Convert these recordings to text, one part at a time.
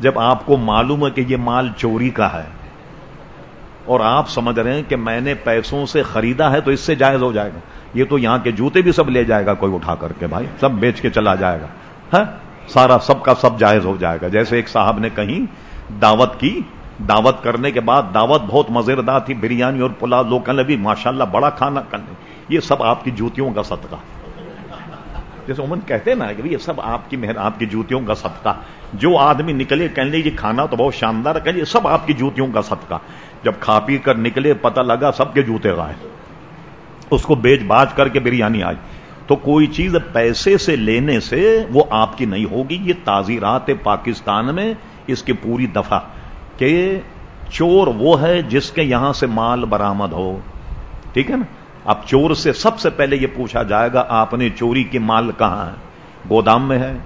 جب آپ کو معلوم ہے کہ یہ مال چوری کا ہے اور آپ سمجھ رہے ہیں کہ میں نے پیسوں سے خریدا ہے تو اس سے جائز ہو جائے گا۔ یہ تو یہاں کے جوتے بھی سب لے جائے گا کوئی اٹھا کر کے بھائی، سب بیچ کے چلا جائے گا۔ ہاں؟ سارا سب کا سب جائز ہو جائے گا۔ جیسے ایک صاحب نے کہیں دعوت کی، دعوت کرنے کے بعد دعوت بہت مزیدار تھی، بریانی اور پلا لوگ بھی ماشاء اللہ بڑا کھانا کرنے یہ سب آپ کی جوتیوں کا صدقہ۔ جیسے عموماً کہتے ہیں نا کہ یہ سب آپ کی مہر آپ کی جوتیوں کا صدقہ۔ جو آدمی نکلے کہنے یہ کھانا تو بہت شاندار ہے یہ سب آپ کی جوتیوں کا صدقہ۔ جب کھا پی کر نکلے، پتہ لگا سب کے جوتے گائے اس کو بیچ باج کر کے بریانی آئی۔ تو کوئی چیز پیسے سے لینے سے وہ آپ کی نہیں ہوگی۔ یہ تعزیرات پاکستان میں اس کی پوری دفعہ کہ چور وہ ہے جس کے یہاں سے مال برامد ہو۔ ٹھیک ہے نا؟ اب چور سے سب سے پہلے یہ پوچھا جائے گا، آپ نے چوری کے مال کہاں ہے گودام میں ہے۔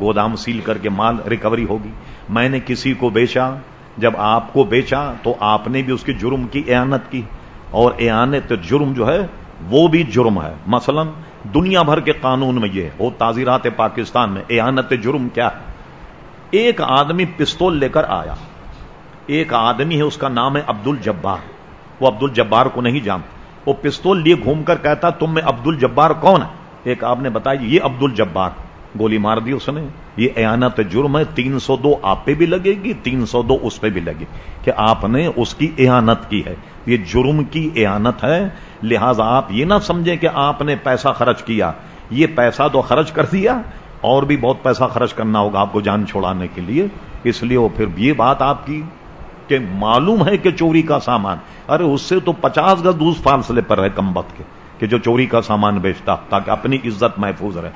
گودام سیل کر کے مال ریکوری ہوگی۔ میں نے کسی کو بیچا۔ جب آپ کو بیچا تو آپ نے بھی اس کی جرم کی اعانت کی۔ اور اعانت جرم جو ہے، وہ بھی جرم ہے۔ مثلا دنیا بھر کے قانون میں یہ ہو تعزیرات پاکستان میں اعانت جرم کیا ہے؟ ایک آدمی پستول لے کر آیا۔ ایک آدمی ہے، اس کا نام ہے عبد الجبار وہ عبد الجبار کو نہیں جانتا۔ وہ پستول لیے گھوم کر کہتا تم میں عبد الجبار کون ہے؟ ایک آپ نے بتایا جی، یہ عبد الجبار۔ گولی مار دی اس نے۔ یہ اعانت جرم ہے، تین سو دو آپ پہ بھی لگے گی، تین سو دو اس پہ بھی لگے کہ آپ نے اس کی اعانت کی ہے۔ یہ جرم کی اعانت ہے۔ لہذا آپ یہ نہ سمجھیں کہ آپ نے پیسہ خرچ کیا۔ یہ پیسہ تو خرچ کر دیا۔ اور بھی بہت پیسہ خرچ کرنا ہوگا آپ کو جان چھوڑانے کے لیے۔ اس لیے وہ پھر یہ بات آپ کی کہ معلوم ہے کہ چوری کا سامان۔ ارے اس سے تو پچاس گز دوس فاصلے پر ہے کم وقت کے، کہ جو چوری کا سامان بیچتا، تاکہ اپنی عزت محفوظ رہے۔